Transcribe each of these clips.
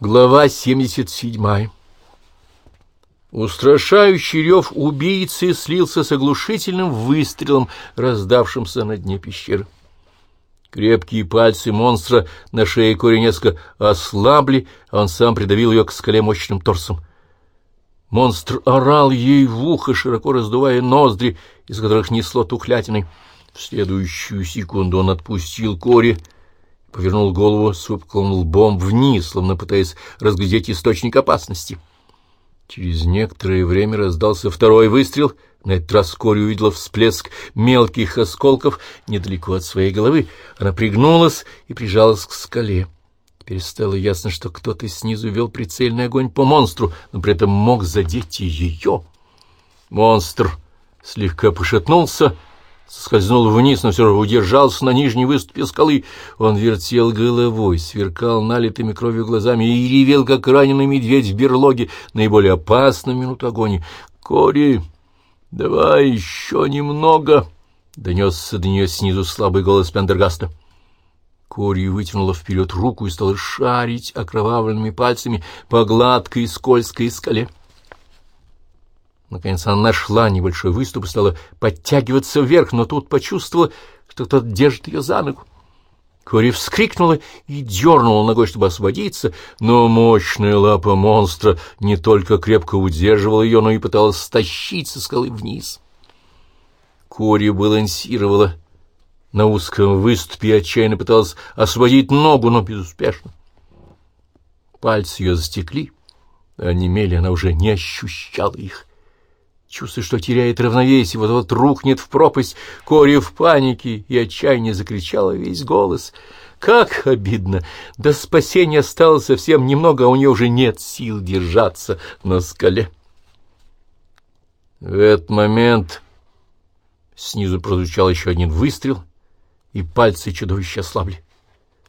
Глава 77 Устрашающий рев убийцы слился с оглушительным выстрелом, раздавшимся на дне пещеры. Крепкие пальцы монстра на шее Кори несколько ослабли, а он сам придавил ее к скале мощным торсом. Монстр орал ей в ухо, широко раздувая ноздри, из которых несло тухлятиной. В следующую секунду он отпустил Кори, повернул голову с выпуклым лбом вниз, словно пытаясь разглядеть источник опасности. Через некоторое время раздался второй выстрел. На этот раз Кори увидела всплеск мелких осколков недалеко от своей головы. Она пригнулась и прижалась к скале. Теперь стало ясно, что кто-то снизу вел прицельный огонь по монстру, но при этом мог задеть и ее. Монстр слегка пошатнулся, соскользнул вниз, но все же удержался на нижней выступе скалы. Он вертел головой, сверкал налитыми кровью глазами и ревел, как раненый медведь в берлоге, наиболее опасную минуту агонии. «Кори, давай еще немного!» — донесся до нее снизу слабый голос Пендергаста. Кори вытянула вперед руку и стала шарить окровавленными пальцами по гладкой скользкой скале. Наконец она нашла небольшой выступ и стала подтягиваться вверх, но тут почувствовала, что кто-то держит ее за ногу. Кори вскрикнула и дернула ногой, чтобы освободиться, но мощная лапа монстра не только крепко удерживала ее, но и пыталась стащить со скалы вниз. Кори балансировала на узком выступе и отчаянно пыталась освободить ногу, но безуспешно. Пальцы ее застекли, а онемели, она уже не ощущала их. Чувствуя, что теряет равновесие, вот-вот рухнет в пропасть, Кори в панике и отчаяние закричала весь голос. Как обидно! До спасения осталось совсем немного, а у нее уже нет сил держаться на скале. В этот момент снизу прозвучал еще один выстрел, и пальцы чудовища ослабли.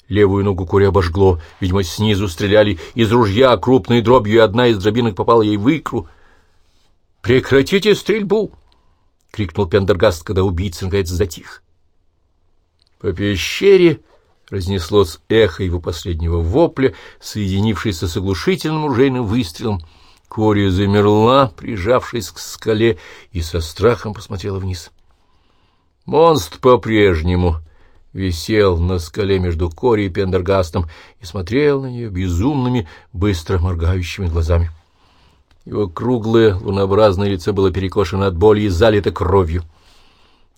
Левую ногу Кори обожгло, видимо, снизу стреляли из ружья крупной дробью, и одна из дробинок попала ей в икру — «Прекратите стрельбу!» — крикнул Пендергаст, когда убийца наконец затих. По пещере разнеслось эхо его последнего вопля, соединившееся с оглушительным ружейным выстрелом. Кори замерла, прижавшись к скале, и со страхом посмотрела вниз. Монстр по-прежнему висел на скале между Кори и Пендергастом и смотрел на нее безумными, быстро моргающими глазами. Его круглое лунообразное лицо было перекошено от боли и залито кровью.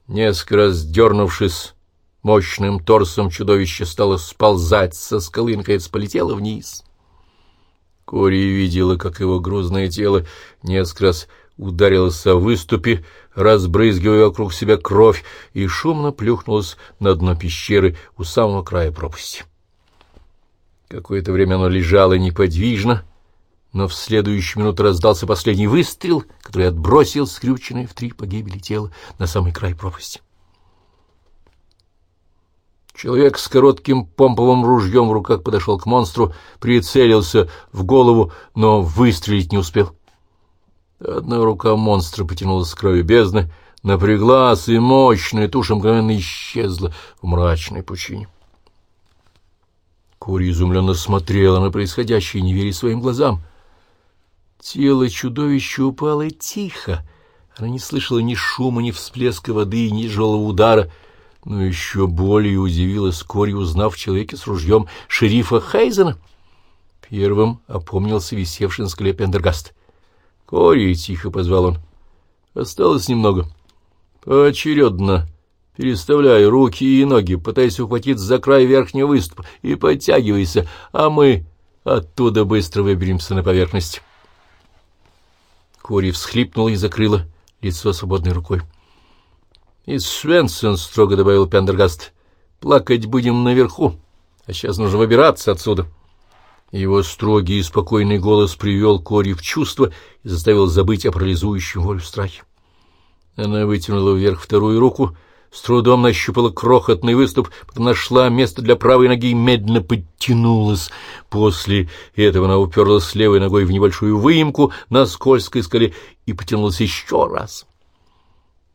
Несколько раз дернувшись мощным торсом, чудовище стало сползать со скалы, наконец полетело вниз. Кори видела, как его грузное тело несколько раз ударилось о выступе, разбрызгивая вокруг себя кровь, и шумно плюхнулось на дно пещеры у самого края пропасти. Какое-то время оно лежало неподвижно, но в следующую минуту раздался последний выстрел, который отбросил скрюченное в три погибели тело на самый край пропасти. Человек с коротким помповым ружьем в руках подошел к монстру, прицелился в голову, но выстрелить не успел. Одна рука монстра потянулась с краю бездны, напряглась, и мощная туша мгновенно исчезла в мрачной пучине. Кори изумленно смотрела на происходящее, не веря своим глазам — Тело чудовища упало тихо. Она не слышала ни шума, ни всплеска воды, ни тяжелого удара, но еще более удивилась Кори, узнав в человеке с ружьем шерифа Хейзена. Первым опомнился висевший на скале Пендергаст. «Кори!» — тихо позвал он. «Осталось немного. Поочередно. Переставляй руки и ноги, пытаясь ухватиться за край верхнего выступа, и подтягивайся, а мы оттуда быстро выберемся на поверхность». Кори всхлипнула и закрыла лицо свободной рукой. — И Свенсон, — строго добавил Пендергаст, — плакать будем наверху, а сейчас нужно выбираться отсюда. Его строгий и спокойный голос привел Кори в чувство и заставил забыть о парализующем волю страхе. Она вытянула вверх вторую руку — с трудом нащупала крохотный выступ, потом нашла место для правой ноги и медленно подтянулась. После этого она уперлась левой ногой в небольшую выемку на скользкой скале и потянулась еще раз.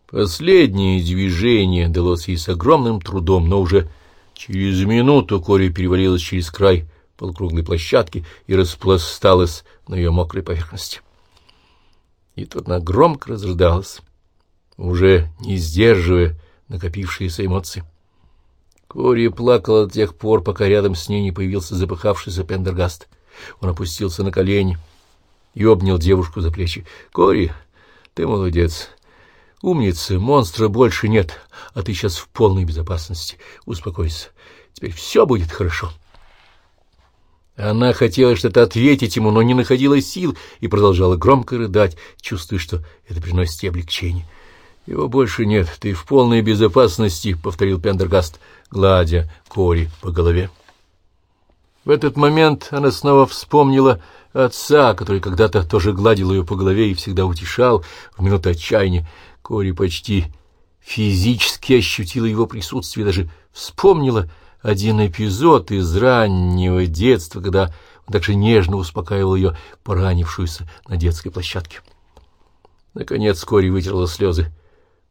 Последнее движение далось ей с огромным трудом, но уже через минуту Кори перевалилась через край полукруглой площадке и распласталась на ее мокрой поверхности. И тут она громко разрыдалась, уже не сдерживая накопившиеся эмоции. Кори плакала до тех пор, пока рядом с ней не появился запыхавшийся Пендергаст. Он опустился на колени и обнял девушку за плечи. — Кори, ты молодец. Умница, монстра больше нет, а ты сейчас в полной безопасности. Успокойся. Теперь все будет хорошо. Она хотела что-то ответить ему, но не находила сил и продолжала громко рыдать, чувствуя, что это приносит ей облегчение. «Его больше нет, ты в полной безопасности», — повторил Пендергаст, гладя Кори по голове. В этот момент она снова вспомнила отца, который когда-то тоже гладил ее по голове и всегда утешал в минуты отчаяния. Кори почти физически ощутила его присутствие, даже вспомнила один эпизод из раннего детства, когда он так же нежно успокаивал ее, поранившуюся на детской площадке. Наконец Кори вытерла слезы.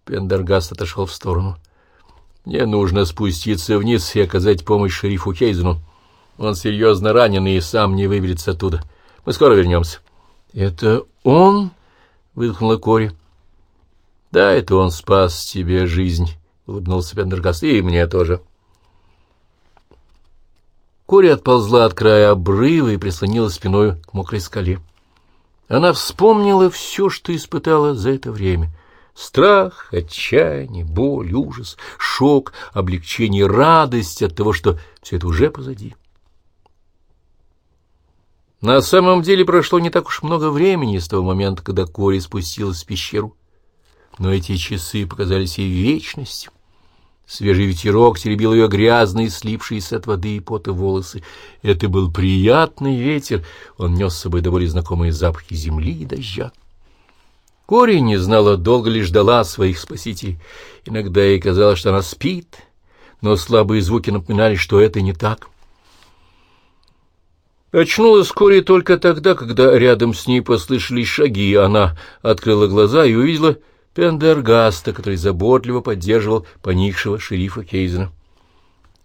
Пендергаст отошел в сторону. «Мне нужно спуститься вниз и оказать помощь шерифу Хейзену. Он серьезно ранен и сам не выберется оттуда. Мы скоро вернемся». «Это он?» — выдохнула Кори. «Да, это он спас тебе жизнь», — улыбнулся Пендергаст. «И мне тоже». Кори отползла от края обрыва и прислонила спиной к мокрой скале. Она вспомнила все, что испытала за это время. Страх, отчаяние, боль, ужас, шок, облегчение, радость от того, что все это уже позади. На самом деле прошло не так уж много времени с того момента, когда Кори спустилась в пещеру, но эти часы показались ей вечностью. Свежий ветерок теребил ее грязные, слипшиеся от воды и пота волосы. Это был приятный ветер, он нес с собой довольно знакомые запахи земли и дождя. Кори не знала, долго ли ждала своих спасителей. Иногда ей казалось, что она спит, но слабые звуки напоминали, что это не так. Очнулась Кори только тогда, когда рядом с ней послышались шаги, она открыла глаза и увидела Пендергаста, который заботливо поддерживал поникшего шерифа Кейзена.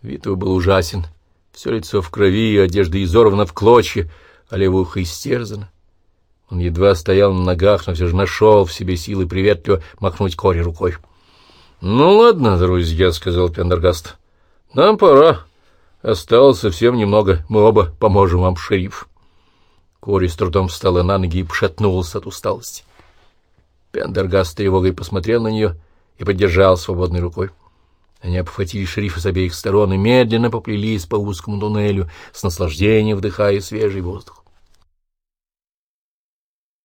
Вид его был ужасен. Все лицо в крови, одежда изорвана в клочья, а левое ухо истерзано. Он едва стоял на ногах, но все же нашел в себе силы приветливо махнуть Кори рукой. — Ну ладно, друзья, — сказал Пендергаст, — нам пора. Осталось совсем немного. Мы оба поможем вам, шериф. Кори с трудом встала на ноги и пошатнулась от усталости. Пендергаст с тревогой посмотрел на нее и поддержал свободной рукой. Они обхватили шерифа с обеих сторон и медленно поплелись по узкому туннелю, с наслаждением вдыхая свежий воздух.